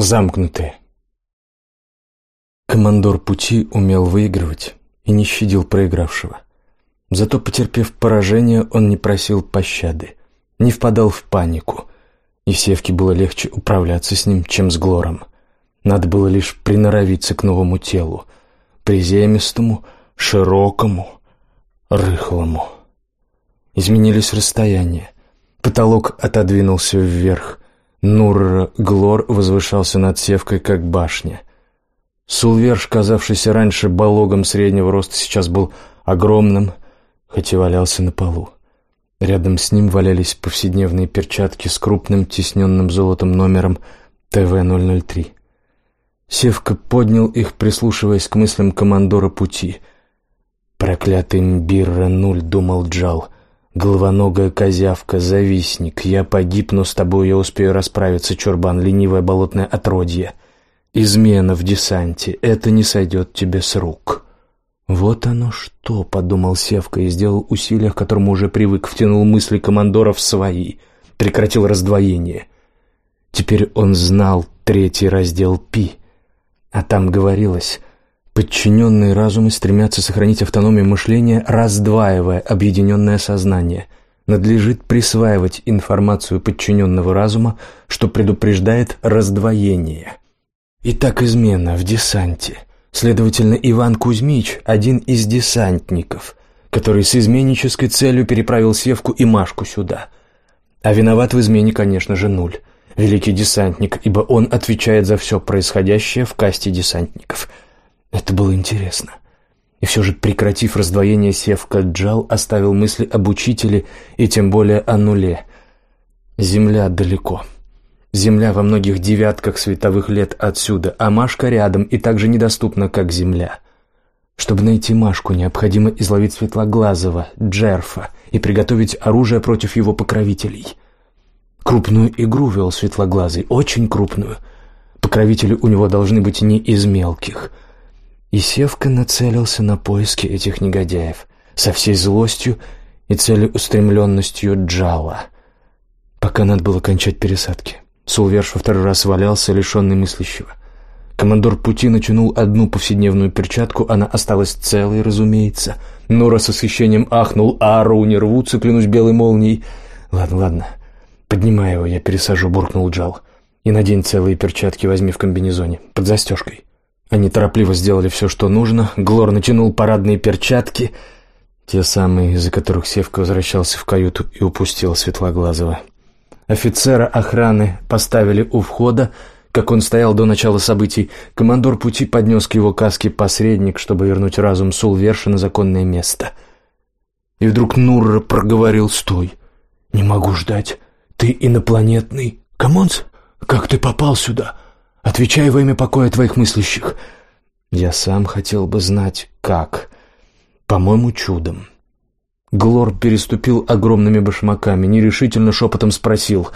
Замкнутые. Командор пути умел выигрывать и не щадил проигравшего. Зато, потерпев поражение, он не просил пощады, не впадал в панику, и Севке было легче управляться с ним, чем с Глором. Надо было лишь приноровиться к новому телу, приземистому, широкому, рыхлому. Изменились расстояния. Потолок отодвинулся вверх, Нурр-Глор возвышался над севкой, как башня. Сулверш, казавшийся раньше балогом среднего роста, сейчас был огромным, хоть и валялся на полу. Рядом с ним валялись повседневные перчатки с крупным тисненным золотом номером ТВ-003. Севка поднял их, прислушиваясь к мыслям командора пути. «Проклятый Мбирра-нуль», — думал Джал, — Головоногая козявка, завистник. Я погибну с тобой, я успею расправиться, чурбан, ленивое болотное отродье. Измена в десанте. Это не сойдет тебе с рук. Вот оно что, подумал Севка и сделал усилие, к которому уже привык, втянул мысли командора в свои, прекратил раздвоение. Теперь он знал третий раздел Пи, а там говорилось Подчиненные разумы стремятся сохранить автономию мышления, раздваивая объединенное сознание. Надлежит присваивать информацию подчиненного разума, что предупреждает раздвоение. Итак, измена в десанте. Следовательно, Иван Кузьмич – один из десантников, который с изменнической целью переправил Севку и Машку сюда. А виноват в измене, конечно же, нуль. Великий десантник, ибо он отвечает за все происходящее в касте десантников – это было интересно. И все же, прекратив раздвоение, Севка Джал оставил мысли об учителе и тем более о нуле. Земля далеко. Земля во многих девятках световых лет отсюда, а Машка рядом и так же недоступна, как Земля. Чтобы найти Машку, необходимо изловить Светлоглазого, Джерфа, и приготовить оружие против его покровителей. Крупную игру вел Светлоглазый, очень крупную. Покровители у него должны быть не из мелких — и Севка нацелился на поиски этих негодяев со всей злостью и целеустремленностью Джала. Пока надо было кончать пересадки. Сулверш во второй раз валялся, лишенный мыслящего. Командор пути натянул одну повседневную перчатку, она осталась целой, разумеется. Нора с освещением ахнул, а Ару не рвутся, клянусь белой молнией. «Ладно, ладно, поднимай его, я пересажу», — буркнул Джал. «И надень целые перчатки, возьми в комбинезоне, под застежкой». Они торопливо сделали все, что нужно. Глор натянул парадные перчатки, те самые, из-за которых Севка возвращался в каюту и упустил Светлоглазого. Офицера охраны поставили у входа, как он стоял до начала событий. Командор пути поднес к его каске посредник, чтобы вернуть разум Сулверша на законное место. И вдруг Нурра проговорил «Стой! Не могу ждать! Ты инопланетный! Камонс, как ты попал сюда?» Отвечай во имя покоя твоих мыслящих. Я сам хотел бы знать, как. По-моему, чудом. Глор переступил огромными башмаками, нерешительно шепотом спросил.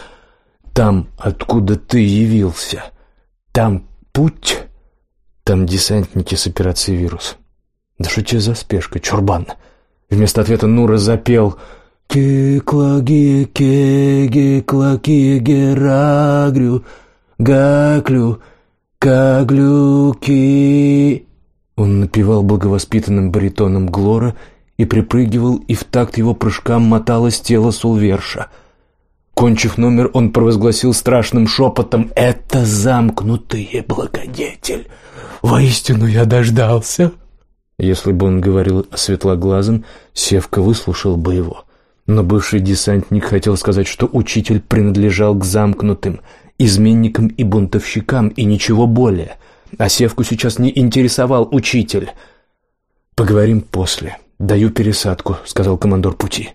«Там, откуда ты явился? Там путь?» «Там десантники с операцией «Вирус». «Да что тебе за спешка, чурбан?» Вместо ответа Нура запел «Кеклаги, кеги, клаки, герагрю». Гаклю, Каглюки. Он напевал благовоспитанным баритоном Глора и припрыгивал, и в такт его прыжкам моталось тело Сулверша. Кончив номер, он провозгласил страшным шепотом «Это замкнутые, благодетель! Воистину я дождался!» Если бы он говорил о светлоглазом, Севка выслушал бы его. Но бывший десантник хотел сказать, что учитель принадлежал к замкнутым – изменникам и бунтовщикам, и ничего более. А Севку сейчас не интересовал учитель. «Поговорим после. Даю пересадку», — сказал командор пути.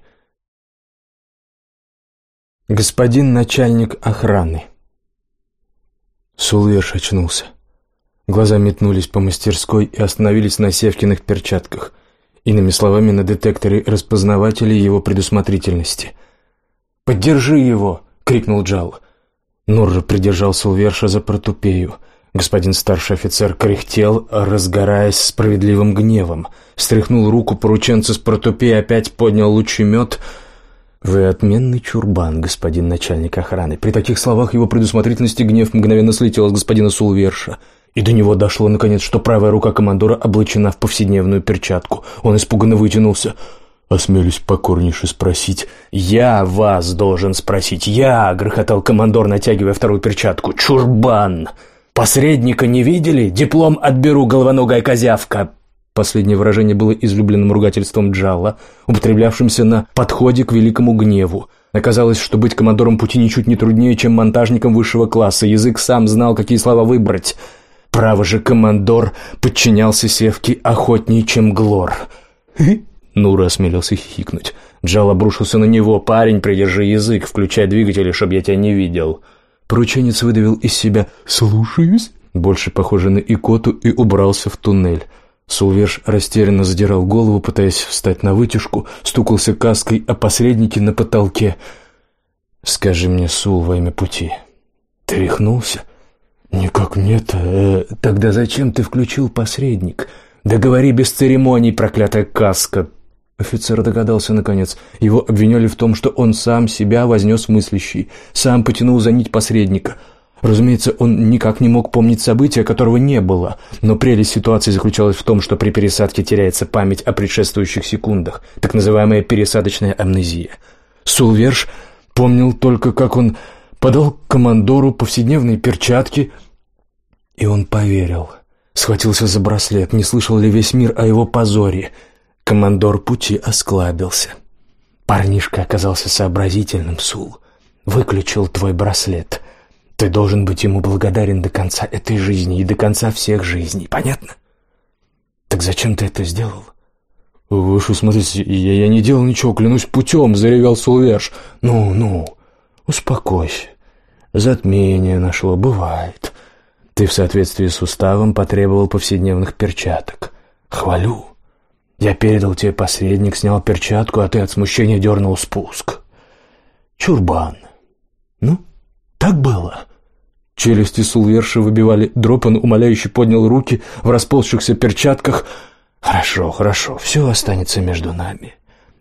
«Господин начальник охраны». Сулверш очнулся. Глаза метнулись по мастерской и остановились на Севкиных перчатках. Иными словами, на детекторе распознавателей его предусмотрительности. «Поддержи его!» — крикнул Джал. Нурра придержал Сулверша за протупею. Господин старший офицер кряхтел, разгораясь справедливым гневом. Стряхнул руку порученца с протупея, опять поднял лучемет. «Вы отменный чурбан, господин начальник охраны». При таких словах его предусмотрительности гнев мгновенно слетел с господина Сулверша. И до него дошло, наконец, что правая рука командора облачена в повседневную перчатку. Он испуганно вытянулся. «Осмелюсь покорнейше спросить». «Я вас должен спросить. Я!» — грохотал командор, натягивая вторую перчатку. «Чурбан! Посредника не видели? Диплом отберу, головоногая козявка!» Последнее выражение было излюбленным ругательством Джалла, употреблявшимся на подходе к великому гневу. Оказалось, что быть командором пути ничуть не труднее, чем монтажником высшего класса. Язык сам знал, какие слова выбрать. Право же, командор подчинялся Севке охотнее, чем Глор. Нура осмелился хихикнуть. Джал обрушился на него. «Парень, придержи язык, включай двигатели, чтоб я тебя не видел». Порученец выдавил из себя «Слушаюсь», больше похоже на икоту, и убрался в туннель. Сулверш растерянно задирал голову, пытаясь встать на вытяжку, стукался каской о посреднике на потолке. «Скажи мне, Сул, во имя пути, ты рехнулся?» «Никак нет. Э, тогда зачем ты включил посредник? Да говори без церемоний, проклятая каска!» Офицер догадался наконец. Его обвиняли в том, что он сам себя вознес мыслящий, сам потянул за нить посредника — Разумеется, он никак не мог помнить события, которого не было, но прелесть ситуации заключалась в том, что при пересадке теряется память о предшествующих секундах, так называемая пересадочная амнезия. Сулверш помнил только, как он подал командору повседневные перчатки, и он поверил. Схватился за браслет, не слышал ли весь мир о его позоре. Командор пути осклабился. Парнишка оказался сообразительным, Сул. Выключил твой браслет — ты должен быть ему благодарен до конца этой жизни и до конца всех жизней, понятно? Так зачем ты это сделал? Вы что, смотрите, я, я не делал ничего, клянусь путем, заревел Сулверш. Ну, ну, успокойся. Затмение нашло, бывает. Ты в соответствии с уставом потребовал повседневных перчаток. Хвалю. Я передал тебе посредник, снял перчатку, а ты от смущения дернул спуск. Чурбан. Ну, так было. Челюсти Сулверша выбивали дробь, он умоляюще поднял руки в расползшихся перчатках. «Хорошо, хорошо, все останется между нами.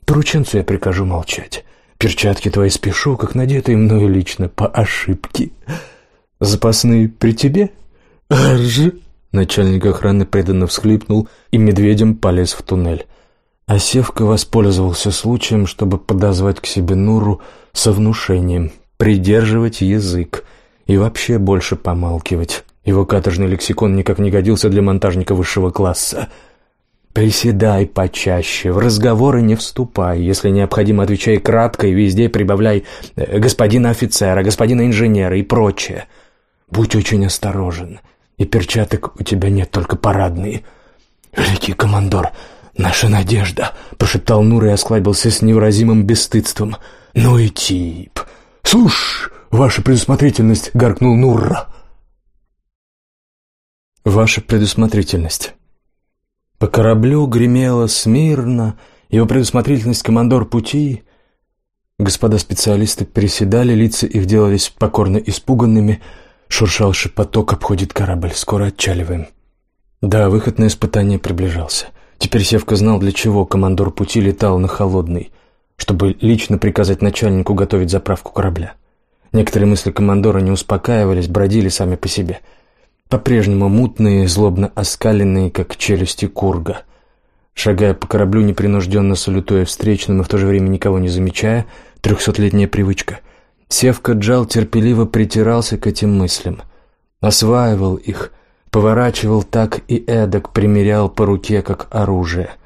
Порученцу я прикажу молчать. Перчатки твои спешу, как надетые мною лично, по ошибке. Запасные при тебе?» «Аржи!» Начальник охраны преданно всхлипнул и медведем полез в туннель. А Севка воспользовался случаем, чтобы подозвать к себе Нуру со внушением — придерживать язык и вообще больше помалкивать. Его каторжный лексикон никак не годился для монтажника высшего класса. «Приседай почаще, в разговоры не вступай, если необходимо, отвечай кратко и везде прибавляй э, господина офицера, господина инженера и прочее. Будь очень осторожен, и перчаток у тебя нет, только парадные». «Великий командор, наша надежда!» — прошептал Нур и осклабился с невыразимым бесстыдством. «Ну и тип! «Слушь, ваша предусмотрительность!» — гаркнул Нурра. «Ваша предусмотрительность». По кораблю гремело смирно, его предусмотрительность командор пути. Господа специалисты приседали, лица их делались покорно испуганными. Шуршал шепоток, обходит корабль. Скоро отчаливаем. Да, выход на испытание приближался. Теперь Севка знал, для чего командор пути летал на холодный — чтобы лично приказать начальнику готовить заправку корабля. Некоторые мысли командора не успокаивались, бродили сами по себе. По-прежнему мутные, злобно оскаленные, как челюсти курга. Шагая по кораблю, непринужденно салютуя встречным и в то же время никого не замечая, трехсотлетняя привычка. Севка Джал терпеливо притирался к этим мыслям. Осваивал их, поворачивал так и эдак, примерял по руке, как оружие —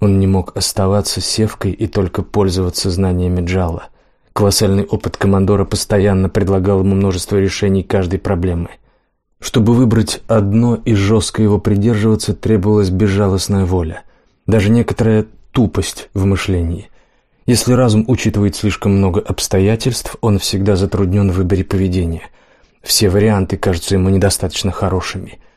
он не мог оставаться севкой и только пользоваться знаниями Джала. Колоссальный опыт командора постоянно предлагал ему множество решений каждой проблемы. Чтобы выбрать одно и жестко его придерживаться, требовалась безжалостная воля, даже некоторая тупость в мышлении. Если разум учитывает слишком много обстоятельств, он всегда затруднен в выборе поведения. Все варианты кажутся ему недостаточно хорошими –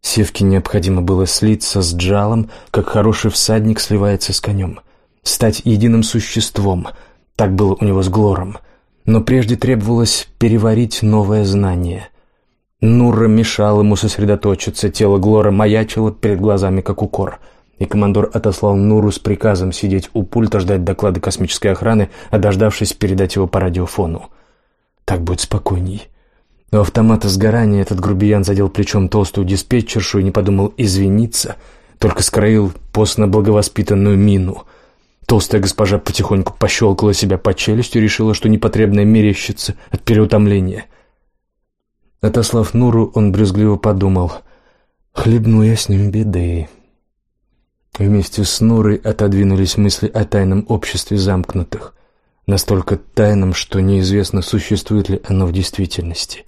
Севке необходимо было слиться с Джалом, как хороший всадник сливается с конем. Стать единым существом. Так было у него с Глором. Но прежде требовалось переварить новое знание. Нурра мешал ему сосредоточиться, тело Глора маячило перед глазами, как укор. И командор отослал Нуру с приказом сидеть у пульта, ждать доклада космической охраны, а дождавшись, передать его по радиофону. Так будет спокойней. У автомата сгорания этот грубиян задел плечом толстую диспетчершу и не подумал извиниться, только скроил постно благовоспитанную мину. Толстая госпожа потихоньку пощелкала себя по челюстью и решила, что непотребное мерещится от переутомления. Отослав Нуру, он брюзгливо подумал, «Хлебну я с ним беды». Вместе с Нурой отодвинулись мысли о тайном обществе замкнутых, настолько тайном, что неизвестно, существует ли оно в действительности.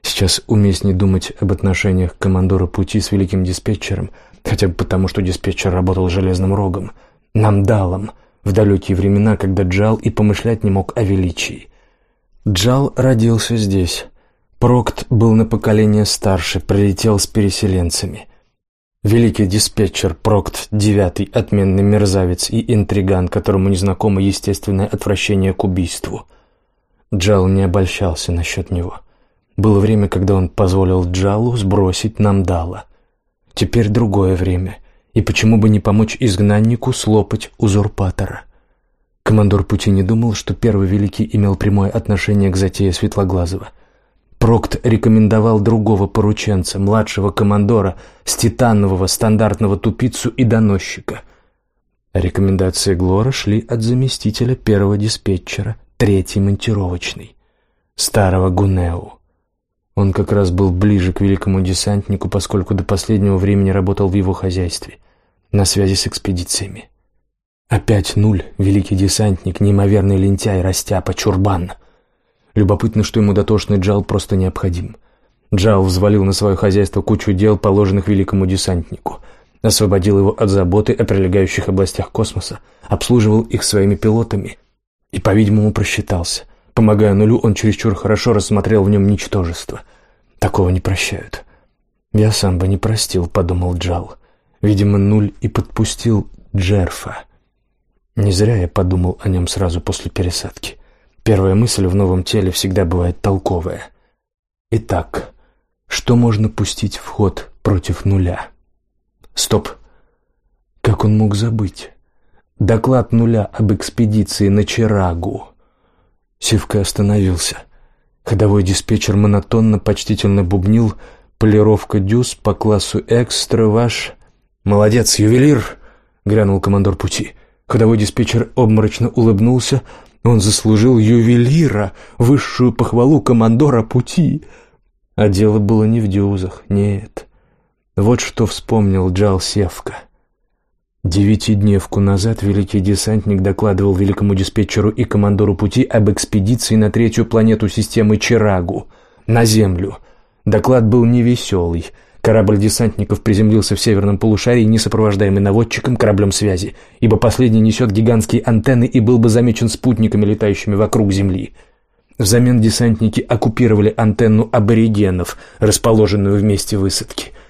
Сейчас уместнее думать об отношениях командора пути с великим диспетчером, хотя бы потому, что диспетчер работал железным рогом, намдалом, в далекие времена, когда Джал и помышлять не мог о величии. Джал родился здесь. Прокт был на поколение старше, прилетел с переселенцами. Великий диспетчер Прокт девятый, отменный мерзавец и интриган, которому незнакомо естественное отвращение к убийству. Джал не обольщался насчет него. Было время, когда он позволил Джалу сбросить Намдала. Теперь другое время, и почему бы не помочь изгнаннику слопать узурпатора? Командор пути не думал, что первый великий имел прямое отношение к затее Светлоглазого. Прокт рекомендовал другого порученца, младшего командора, с титанового стандартного тупицу и доносчика. Рекомендации Глора шли от заместителя первого диспетчера, третий монтировочный, старого Гунеу. Он как раз был ближе к великому десантнику, поскольку до последнего времени работал в его хозяйстве, на связи с экспедициями. Опять нуль, великий десантник, неимоверный лентяй, растяпа, чурбан. Любопытно, что ему дотошный Джал просто необходим. Джал взвалил на свое хозяйство кучу дел, положенных великому десантнику. Освободил его от заботы о прилегающих областях космоса, обслуживал их своими пилотами и, по-видимому, просчитался. Помогая нулю, он чересчур хорошо рассмотрел в нем ничтожество. Такого не прощают. «Я сам бы не простил», — подумал Джал. Видимо, нуль и подпустил Джерфа. Не зря я подумал о нем сразу после пересадки. Первая мысль в новом теле всегда бывает толковая. Итак, что можно пустить в ход против нуля? Стоп. Как он мог забыть? Доклад нуля об экспедиции на Чарагу. Сивка остановился. Ходовой диспетчер монотонно, почтительно бубнил «Полировка дюз по классу экстра ваш...» «Молодец, ювелир!» — грянул командор пути. Ходовой диспетчер обморочно улыбнулся. Он заслужил ювелира, высшую похвалу командора пути. А дело было не в дюзах, нет. Вот что вспомнил Джал Севка — Девятидневку назад великий десантник докладывал великому диспетчеру и командору пути об экспедиции на третью планету системы Чирагу, на Землю. Доклад был невеселый. Корабль десантников приземлился в северном полушарии, не сопровождаемый наводчиком кораблем связи, ибо последний несет гигантские антенны и был бы замечен спутниками, летающими вокруг Земли. Взамен десантники оккупировали антенну аборигенов, расположенную в месте высадки –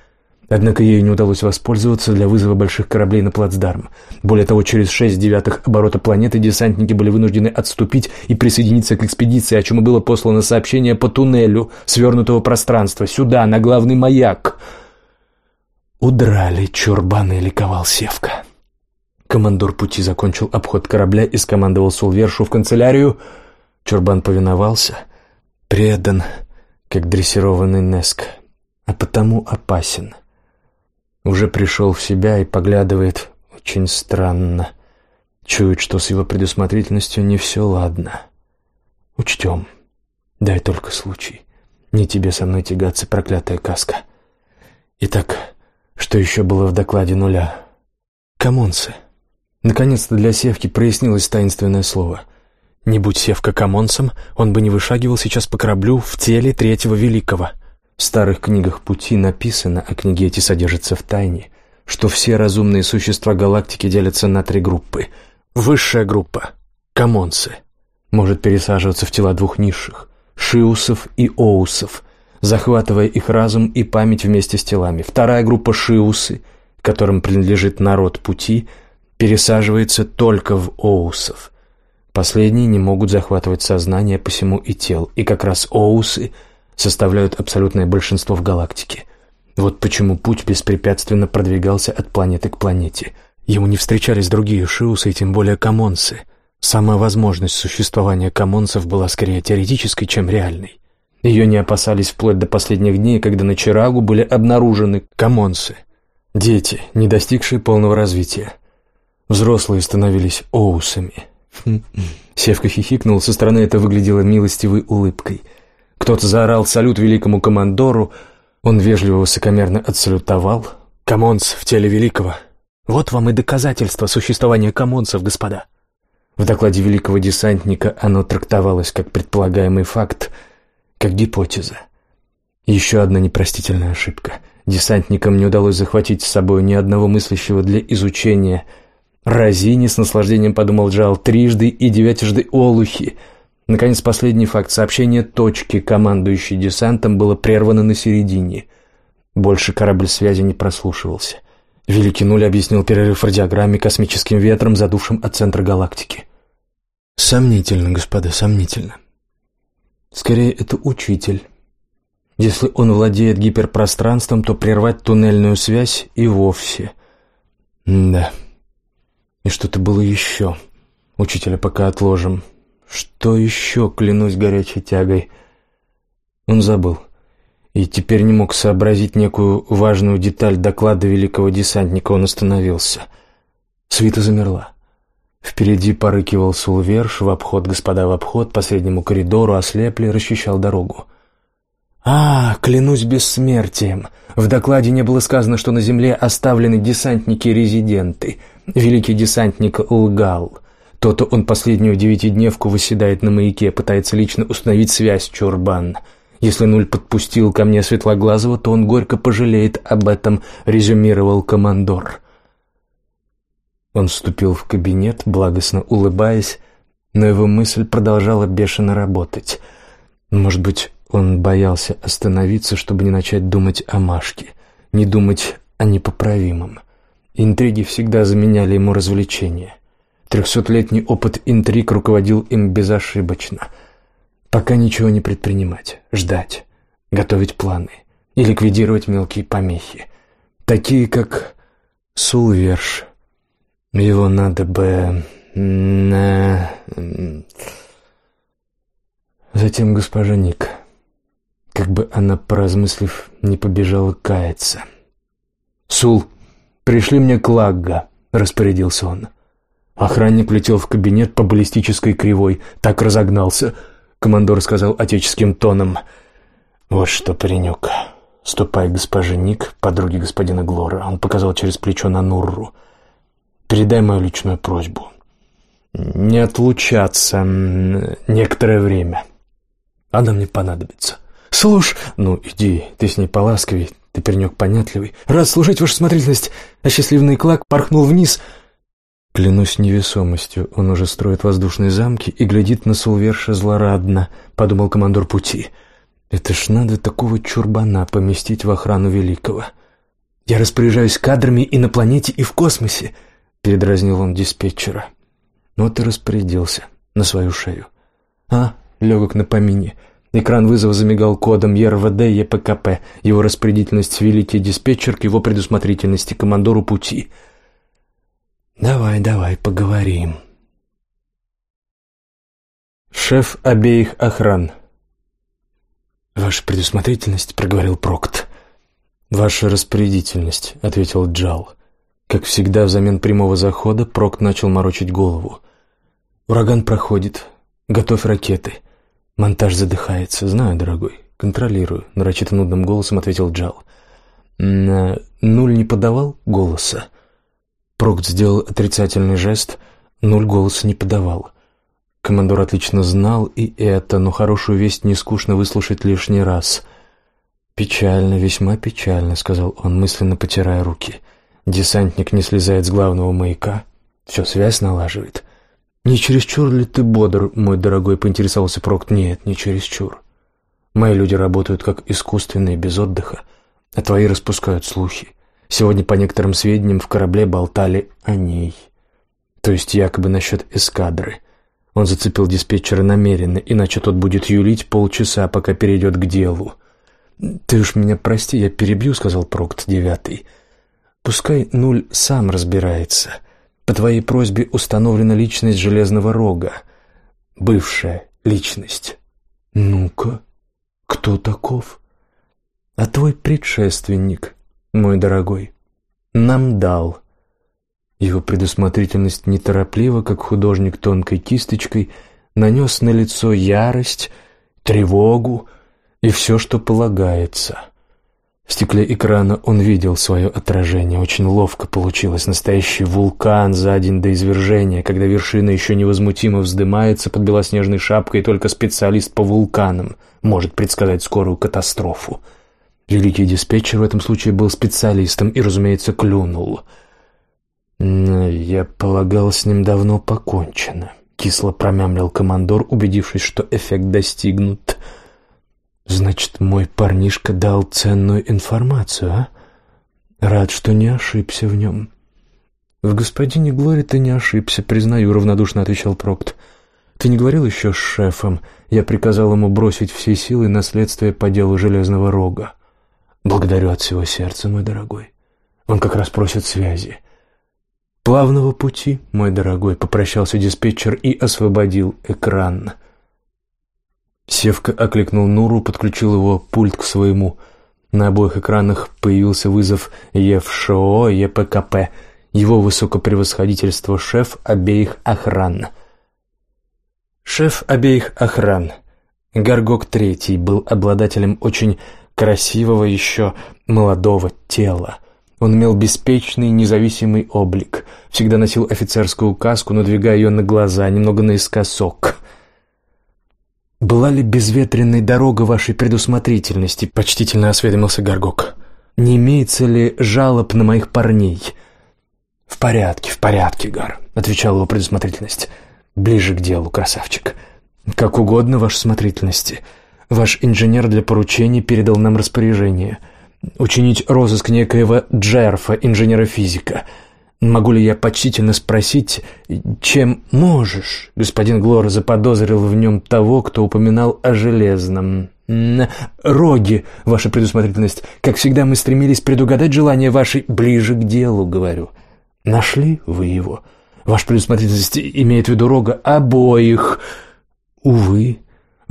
Однако ей не удалось воспользоваться для вызова больших кораблей на плацдарм. Более того, через шесть девятых оборота планеты десантники были вынуждены отступить и присоединиться к экспедиции, о чем и было послано сообщение по туннелю свернутого пространства, сюда, на главный маяк. «Удрали, чурбаны!» — ликовал Севка. Командор пути закончил обход корабля и скомандовал Сулвершу в канцелярию. Чурбан повиновался. Предан, как дрессированный Неск, а потому опасен. — уже пришел в себя и поглядывает очень странно. Чует, что с его предусмотрительностью не все ладно. Учтем. Дай только случай. Не тебе со мной тягаться, проклятая каска. Итак, что еще было в докладе нуля? Комонцы. Наконец-то для Севки прояснилось таинственное слово. Не будь Севка комонцем, он бы не вышагивал сейчас по кораблю в теле третьего великого — в старых книгах пути написано, а книги эти содержатся в тайне, что все разумные существа галактики делятся на три группы. Высшая группа — комонцы — может пересаживаться в тела двух низших — шиусов и оусов, захватывая их разум и память вместе с телами. Вторая группа — шиусы, которым принадлежит народ пути, пересаживается только в оусов. Последние не могут захватывать сознание, посему и тел, и как раз оусы — составляют абсолютное большинство в галактике. Вот почему путь беспрепятственно продвигался от планеты к планете – Ему не встречались другие шиусы и тем более комонцы. Сама возможность существования комонцев была скорее теоретической, чем реальной. Ее не опасались вплоть до последних дней, когда на Чирагу были обнаружены комонцы. Дети, не достигшие полного развития. Взрослые становились оусами. Севка хихикнул, со стороны это выглядело милостивой улыбкой. Кто-то заорал салют великому командору, он вежливо высокомерно отсалютовал. «Комонц в теле великого. Вот вам и доказательство существования комонцев, господа». В докладе великого десантника оно трактовалось как предполагаемый факт, как гипотеза. Еще одна непростительная ошибка. Десантникам не удалось захватить с собой ни одного мыслящего для изучения. Разини с наслаждением подумал Джал трижды и девятижды олухи. Наконец, последний факт. Сообщение точки, командующей десантом, было прервано на середине. Больше корабль связи не прослушивался. Великий Нуль объяснил перерыв в радиограмме космическим ветром, задувшим от центра галактики. Сомнительно, господа, сомнительно. Скорее, это учитель. Если он владеет гиперпространством, то прервать туннельную связь и вовсе. да. И что-то было еще. Учителя пока отложим. Что еще, клянусь горячей тягой? Он забыл. И теперь не мог сообразить некую важную деталь доклада великого десантника. Он остановился. Свита замерла. Впереди порыкивал Сулверш, в обход господа в обход, по среднему коридору ослепли, расчищал дорогу. «А, клянусь бессмертием! В докладе не было сказано, что на земле оставлены десантники-резиденты. Великий десантник лгал. То-то он последнюю девятидневку выседает на маяке, пытается лично установить связь Чурбан. Если Нуль подпустил ко мне Светлоглазого, то он горько пожалеет об этом», — резюмировал командор. Он вступил в кабинет, благостно улыбаясь, но его мысль продолжала бешено работать. Может быть, он боялся остановиться, чтобы не начать думать о Машке, не думать о непоправимом. Интриги всегда заменяли ему развлечения. Трехсотлетний опыт интриг руководил им безошибочно. Пока ничего не предпринимать, ждать, готовить планы и ликвидировать мелкие помехи, такие как Сулверш, его надо бы... На... Затем госпожа Ник. Как бы она, поразмыслив, не побежала каяться. «Сул, пришли мне Клагга», — распорядился он. Охранник влетел в кабинет по баллистической кривой, так разогнался. Командор сказал отеческим тоном. «Вот что, паренек, ступай к госпоже Ник, подруге господина Глора». Он показал через плечо на Нурру. Передай мою личную просьбу. Не отлучаться некоторое время. Она мне понадобится. Слушай, ну иди, ты с ней поласковей, ты паренек понятливый. Рад служить, ваша смотрительность. А счастливый Клак порхнул вниз. Клянусь невесомостью, он уже строит воздушные замки и глядит на Сулверша злорадно, подумал командор пути. Это ж надо такого чурбана поместить в охрану Великого. Я распоряжаюсь кадрами и на планете, и в космосе передразнил он диспетчера. Ну, ты распорядился на свою шею. А, легок на помине. Экран вызова замигал кодом ЕРВД ЕПКП. Его распорядительность великий диспетчер к его предусмотрительности командору пути. Давай, давай, поговорим. Шеф обеих охран. Ваша предусмотрительность, проговорил Прокт. Ваша распорядительность, ответил Джал. Как всегда, взамен прямого захода Прок начал морочить голову. «Ураган проходит. Готовь ракеты. Монтаж задыхается. Знаю, дорогой. Контролирую», — нарочито нудным голосом ответил Джал. «Нуль не подавал голоса?» Прокт сделал отрицательный жест. Нуль голоса не подавал. Командор отлично знал и это, но хорошую весть не скучно выслушать лишний раз. «Печально, весьма печально», — сказал он, мысленно потирая руки. Десантник не слезает с главного маяка. Все, связь налаживает. «Не чересчур ли ты бодр, мой дорогой?» — поинтересовался Прокт. «Нет, не чересчур. Мои люди работают как искусственные, без отдыха, а твои распускают слухи. Сегодня, по некоторым сведениям, в корабле болтали о ней. То есть якобы насчет эскадры. Он зацепил диспетчера намеренно, иначе тот будет юлить полчаса, пока перейдет к делу. «Ты уж меня прости, я перебью», — сказал Прокт девятый. Пускай Нуль сам разбирается. По твоей просьбе установлена личность Железного Рога. Бывшая личность. Ну-ка, кто таков? А твой предшественник, мой дорогой, нам дал. Его предусмотрительность неторопливо, как художник тонкой кисточкой, нанес на лицо ярость, тревогу и все, что полагается. В стекле экрана он видел свое отражение. Очень ловко получилось. Настоящий вулкан за день до извержения, когда вершина еще невозмутимо вздымается под белоснежной шапкой, и только специалист по вулканам может предсказать скорую катастрофу. Великий диспетчер в этом случае был специалистом и, разумеется, клюнул. «Я полагал, с ним давно покончено», — кисло промямлил командор, убедившись, что эффект достигнут. «Значит, мой парнишка дал ценную информацию, а? Рад, что не ошибся в нем». «В господине Глори ты не ошибся, признаю», — равнодушно отвечал Прокт. «Ты не говорил еще с шефом? Я приказал ему бросить все силы на следствие по делу Железного Рога. Благодарю от всего сердца, мой дорогой. Он как раз просит связи». «Плавного пути, мой дорогой», — попрощался диспетчер и освободил экран. Севка окликнул Нуру, подключил его пульт к своему. На обоих экранах появился вызов ЕФШО, ЕПКП, его высокопревосходительство шеф обеих охран. Шеф обеих охран, Гаргок Третий, был обладателем очень красивого еще молодого тела. Он имел беспечный, независимый облик, всегда носил офицерскую каску, надвигая ее на глаза, немного наискосок. «Была ли безветренной дорога вашей предусмотрительности?» — почтительно осведомился Горгок. «Не имеется ли жалоб на моих парней?» «В порядке, в порядке, Гар», — отвечала его предусмотрительность. «Ближе к делу, красавчик». «Как угодно, ваша смотрительности. Ваш инженер для поручений передал нам распоряжение. Учинить розыск некоего Джерфа, инженера-физика». Могу ли я почтительно спросить, чем можешь? Господин Глор заподозрил в нем того, кто упоминал о железном. Роги, ваша предусмотрительность. Как всегда, мы стремились предугадать желание вашей ближе к делу, говорю. Нашли вы его? Ваша предусмотрительность имеет в виду рога обоих. Увы,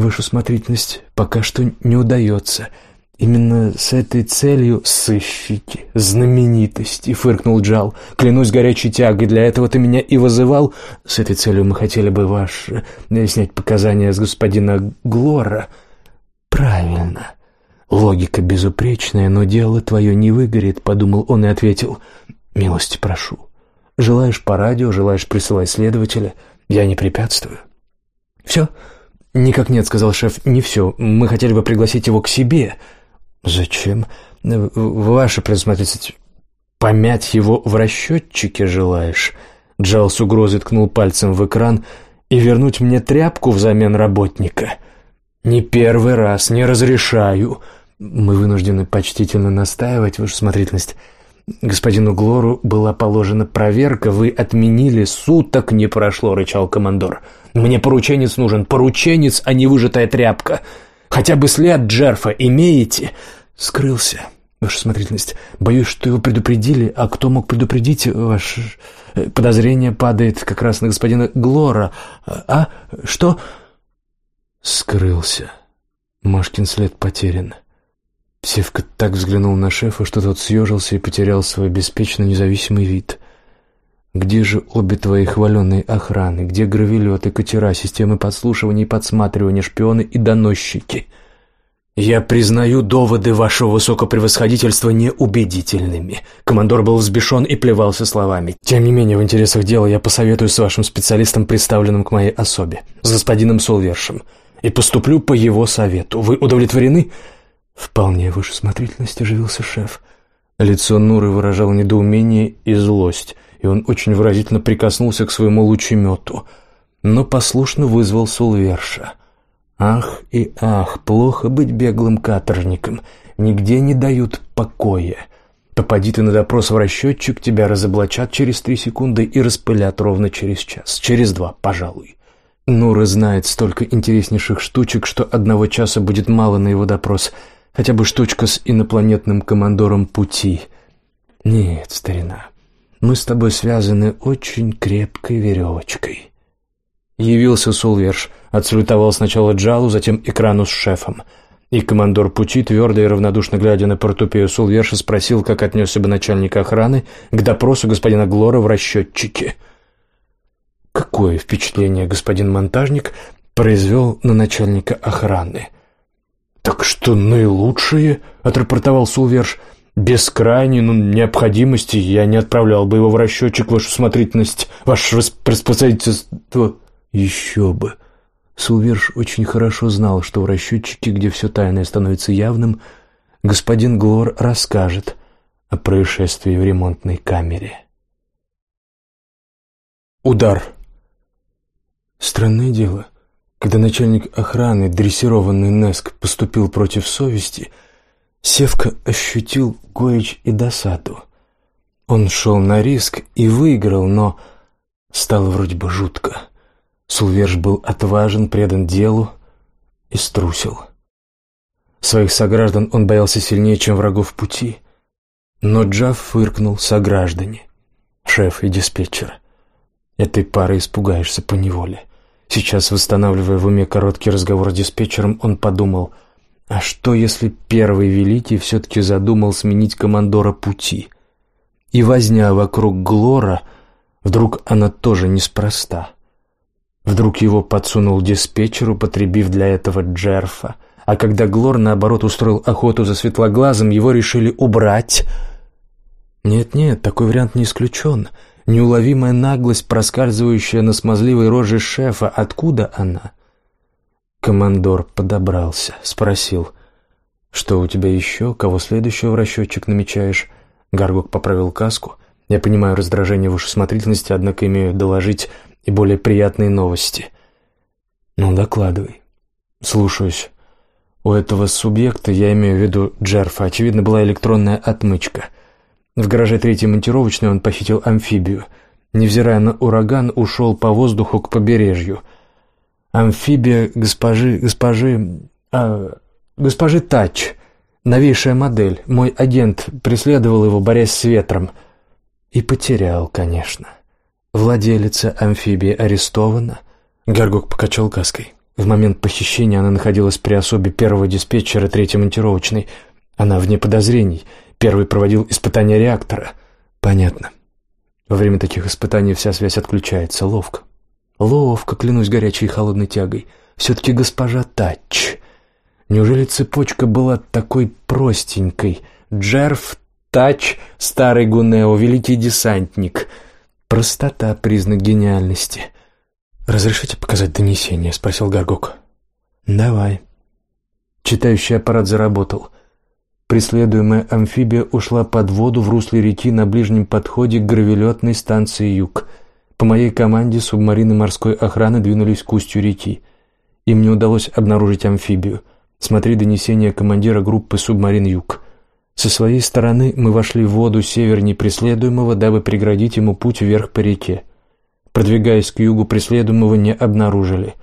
ваша смотрительность пока что не удается. «Именно с этой целью сыщики, знаменитости», — фыркнул Джал. «Клянусь горячей тягой, для этого ты меня и вызывал. С этой целью мы хотели бы ваш... Э, снять показания с господина Глора». «Правильно. Логика безупречная, но дело твое не выгорит», — подумал он и ответил. «Милости прошу. Желаешь по радио, желаешь присылать следователя. Я не препятствую». «Все?» «Никак нет», — сказал шеф. «Не все. Мы хотели бы пригласить его к себе». «Зачем? Ваша предусмотрительность помять его в расчетчике желаешь?» Джал с угрозой ткнул пальцем в экран и вернуть мне тряпку взамен работника. «Не первый раз, не разрешаю. Мы вынуждены почтительно настаивать, ваша смотрительность. Господину Глору была положена проверка, вы отменили, суток не прошло», — рычал командор. «Мне порученец нужен, порученец, а не выжатая тряпка». Хотя бы след Джерфа имеете?» «Скрылся, ваша смотрительность. Боюсь, что его предупредили. А кто мог предупредить? Ваше э, подозрение падает как раз на господина Глора. А? Что?» «Скрылся. Машкин след потерян». Севка так взглянул на шефа, что тот съежился и потерял свой беспечно независимый вид. Где же обе твои хваленные охраны? Где гравелеты, катера, системы подслушивания и подсматривания, шпионы и доносчики? Я признаю доводы вашего высокопревосходительства неубедительными. Командор был взбешен и плевался словами. Тем не менее, в интересах дела я посоветую с вашим специалистом, представленным к моей особе, с господином Солвершем, и поступлю по его совету. Вы удовлетворены? Вполне выше смотрительности, оживился шеф. Лицо Нуры выражало недоумение и злость и он очень выразительно прикоснулся к своему лучемету, но послушно вызвал Сулверша. «Ах и ах, плохо быть беглым каторжником, нигде не дают покоя. Попади ты на допрос в расчетчик, тебя разоблачат через три секунды и распылят ровно через час, через два, пожалуй». Нура знает столько интереснейших штучек, что одного часа будет мало на его допрос, хотя бы штучка с инопланетным командором пути. Нет, старина, Мы с тобой связаны очень крепкой веревочкой». Явился Сулверш, отсалютовал сначала Джалу, затем экрану с шефом. И командор пути, твердо и равнодушно глядя на портупею Сулверша, спросил, как отнесся бы начальник охраны к допросу господина Глора в расчетчике. Какое впечатление господин монтажник произвел на начальника охраны? «Так что наилучшее?» — отрапортовал Сулверш. «Без крайней ну, необходимости я не отправлял бы его в расчетчик, вашу смотрительность, ваше распорядительство». «Еще бы!» Сулверш очень хорошо знал, что в расчетчике, где все тайное становится явным, господин Глор расскажет о происшествии в ремонтной камере. Удар. Странное дело. Когда начальник охраны, дрессированный Неск, поступил против совести, Севка ощутил горечь и досаду. Он шел на риск и выиграл, но стало вроде бы жутко. Сулверш был отважен, предан делу и струсил. Своих сограждан он боялся сильнее, чем врагов пути. Но Джав фыркнул сограждане, шеф и диспетчер. Этой пары испугаешься поневоле. Сейчас, восстанавливая в уме короткий разговор с диспетчером, он подумал, а что, если первый великий все-таки задумал сменить командора пути? И возня вокруг Глора, вдруг она тоже неспроста. Вдруг его подсунул диспетчеру, потребив для этого Джерфа. А когда Глор, наоборот, устроил охоту за светлоглазом, его решили убрать. Нет-нет, такой вариант не исключен. — Неуловимая наглость, проскальзывающая на смазливой роже шефа. Откуда она? Командор подобрался, спросил. «Что у тебя еще? Кого следующего в расчетчик намечаешь?» Гаргок поправил каску. «Я понимаю раздражение в смотрительности, однако имею доложить и более приятные новости». «Ну, докладывай». «Слушаюсь». У этого субъекта, я имею в виду Джерфа, очевидно, была электронная отмычка — в гараже третьей монтировочной он похитил амфибию. Невзирая на ураган, ушел по воздуху к побережью. Амфибия госпожи... госпожи... А, госпожи Тач. Новейшая модель. Мой агент преследовал его, борясь с ветром. И потерял, конечно. Владелица амфибии арестована. Гаргок покачал каской. В момент похищения она находилась при особе первого диспетчера третьей монтировочной. Она вне подозрений — Первый проводил испытания реактора. Понятно. Во время таких испытаний вся связь отключается. Ловко. Ловко, клянусь горячей и холодной тягой. Все-таки госпожа Тач. Неужели цепочка была такой простенькой? Джерф, Тач, старый Гунео, великий десантник. Простота — признак гениальности. «Разрешите показать донесение?» — спросил Гаргок. «Давай». Читающий аппарат заработал — Преследуемая амфибия ушла под воду в русле реки на ближнем подходе к гравелетной станции «Юг». По моей команде субмарины морской охраны двинулись к устью реки. Им не удалось обнаружить амфибию. Смотри донесение командира группы «Субмарин Юг». Со своей стороны мы вошли в воду севернее преследуемого, дабы преградить ему путь вверх по реке. Продвигаясь к югу, преследуемого не обнаружили.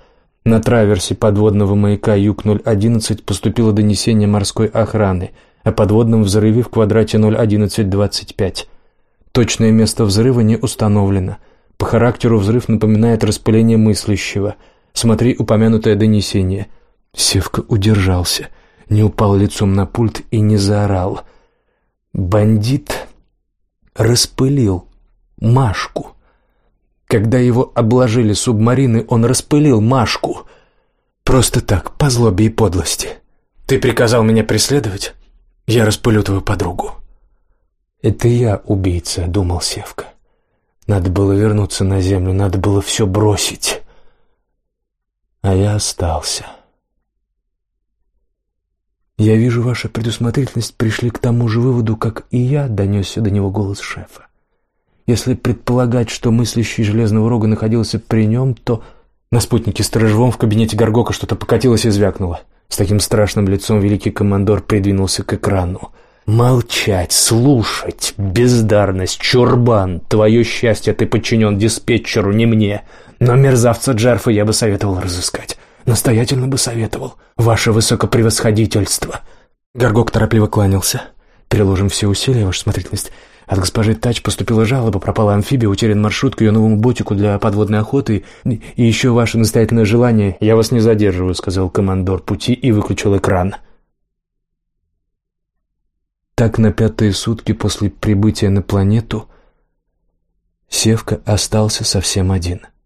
На траверсе подводного маяка Юг-011 поступило донесение морской охраны – о подводном взрыве в квадрате 01125. Точное место взрыва не установлено. По характеру взрыв напоминает распыление мыслящего. Смотри упомянутое донесение. Севка удержался, не упал лицом на пульт и не заорал. Бандит распылил Машку. Когда его обложили субмарины, он распылил Машку. Просто так, по злобе и подлости. Ты приказал меня преследовать? Я распылю твою подругу». «Это я убийца», — думал Севка. «Надо было вернуться на землю, надо было все бросить». А я остался. «Я вижу, ваша предусмотрительность пришли к тому же выводу, как и я», — донесся до него голос шефа. «Если предполагать, что мыслящий Железного Рога находился при нем, то...» На спутнике сторожевом в кабинете Горгока что-то покатилось и звякнуло. С таким страшным лицом великий командор придвинулся к экрану. «Молчать, слушать, бездарность, чурбан, твое счастье, ты подчинен диспетчеру, не мне. Но мерзавца Джарфа я бы советовал разыскать. Настоятельно бы советовал. Ваше высокопревосходительство». Горгок торопливо кланялся. «Переложим все усилия, ваша смотрительность. От госпожи Тач поступила жалоба, пропала амфибия, утерян маршрут к ее новому ботику для подводной охоты. И еще ваше настоятельное желание. Я вас не задерживаю, сказал командор пути и выключил экран. Так на пятые сутки после прибытия на планету Севка остался совсем один –